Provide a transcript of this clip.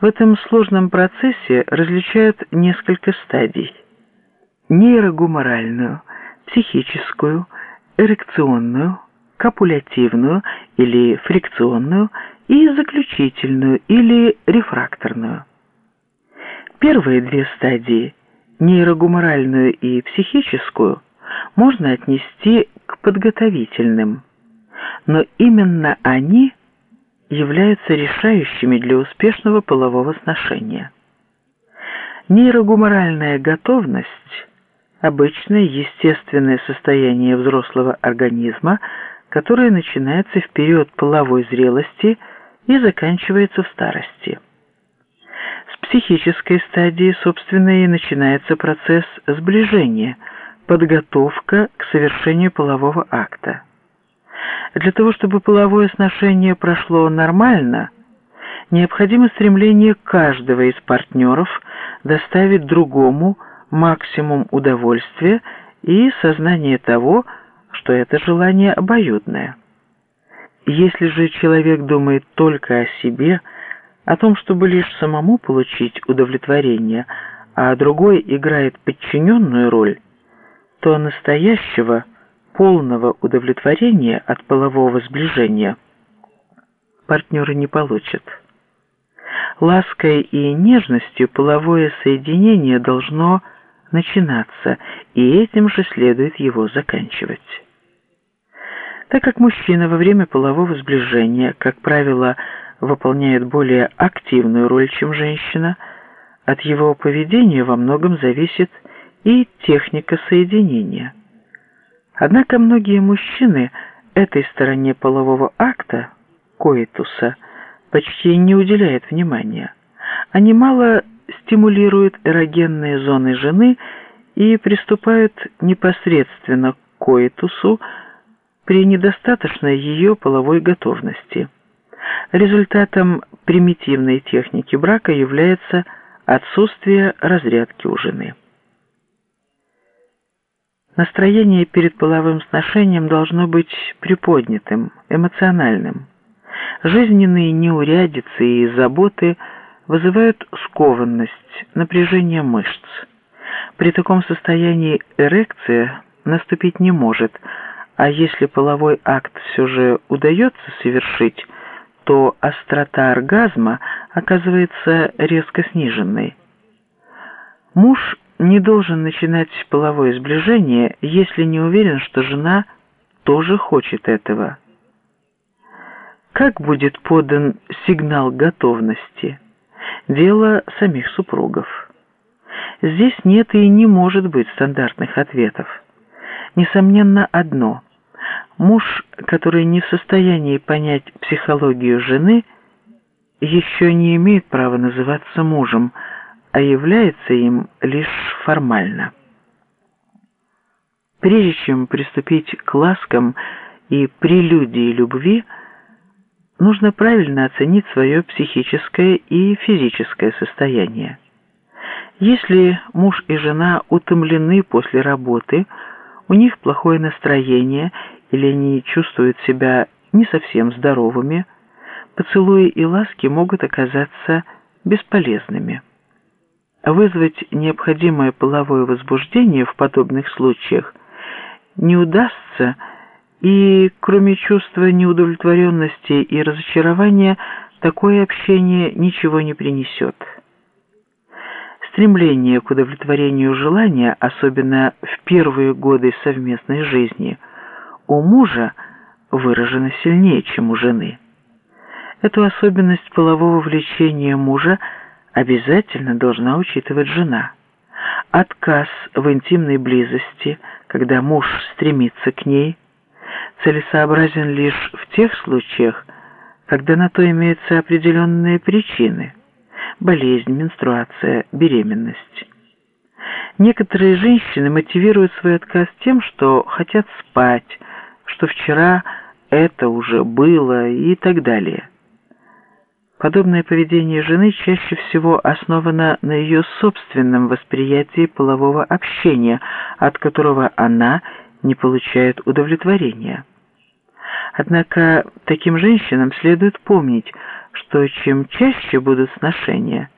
В этом сложном процессе различают несколько стадий. Нейрогуморальную, психическую, эрекционную, копулятивную или фрикционную и заключительную или рефракторную. Первые две стадии, нейрогуморальную и психическую, можно отнести к подготовительным, но именно они являются решающими для успешного полового сношения. Нейрогуморальная готовность – обычное естественное состояние взрослого организма, которое начинается в период половой зрелости и заканчивается в старости. С психической стадии, собственно, и начинается процесс сближения, подготовка к совершению полового акта. Для того, чтобы половое сношение прошло нормально, необходимо стремление каждого из партнеров доставить другому максимум удовольствия и сознание того, что это желание обоюдное. Если же человек думает только о себе, о том, чтобы лишь самому получить удовлетворение, а другой играет подчиненную роль, то настоящего – полного удовлетворения от полового сближения партнеры не получат. Лаской и нежностью половое соединение должно начинаться, и этим же следует его заканчивать. Так как мужчина во время полового сближения, как правило, выполняет более активную роль, чем женщина, от его поведения во многом зависит и техника соединения. Однако многие мужчины этой стороне полового акта, коитуса, почти не уделяют внимания. Они мало стимулируют эрогенные зоны жены и приступают непосредственно к коитусу при недостаточной ее половой готовности. Результатом примитивной техники брака является отсутствие разрядки у жены. Настроение перед половым сношением должно быть приподнятым, эмоциональным. Жизненные неурядицы и заботы вызывают скованность, напряжение мышц. При таком состоянии эрекция наступить не может, а если половой акт все же удается совершить, то острота оргазма оказывается резко сниженной. Муж не должен начинать половое сближение, если не уверен, что жена тоже хочет этого. Как будет подан сигнал готовности? Дело самих супругов. Здесь нет и не может быть стандартных ответов. Несомненно, одно. Муж, который не в состоянии понять психологию жены, еще не имеет права называться мужем – а является им лишь формально. Прежде чем приступить к ласкам и прелюдии любви, нужно правильно оценить свое психическое и физическое состояние. Если муж и жена утомлены после работы, у них плохое настроение или они чувствуют себя не совсем здоровыми, поцелуи и ласки могут оказаться бесполезными. Вызвать необходимое половое возбуждение в подобных случаях не удастся, и кроме чувства неудовлетворенности и разочарования, такое общение ничего не принесет. Стремление к удовлетворению желания, особенно в первые годы совместной жизни, у мужа выражено сильнее, чем у жены. Эту особенность полового влечения мужа – обязательно должна учитывать жена. Отказ в интимной близости, когда муж стремится к ней, целесообразен лишь в тех случаях, когда на то имеются определенные причины – болезнь, менструация, беременность. Некоторые женщины мотивируют свой отказ тем, что хотят спать, что вчера это уже было и так далее – Подобное поведение жены чаще всего основано на ее собственном восприятии полового общения, от которого она не получает удовлетворения. Однако таким женщинам следует помнить, что чем чаще будут сношения,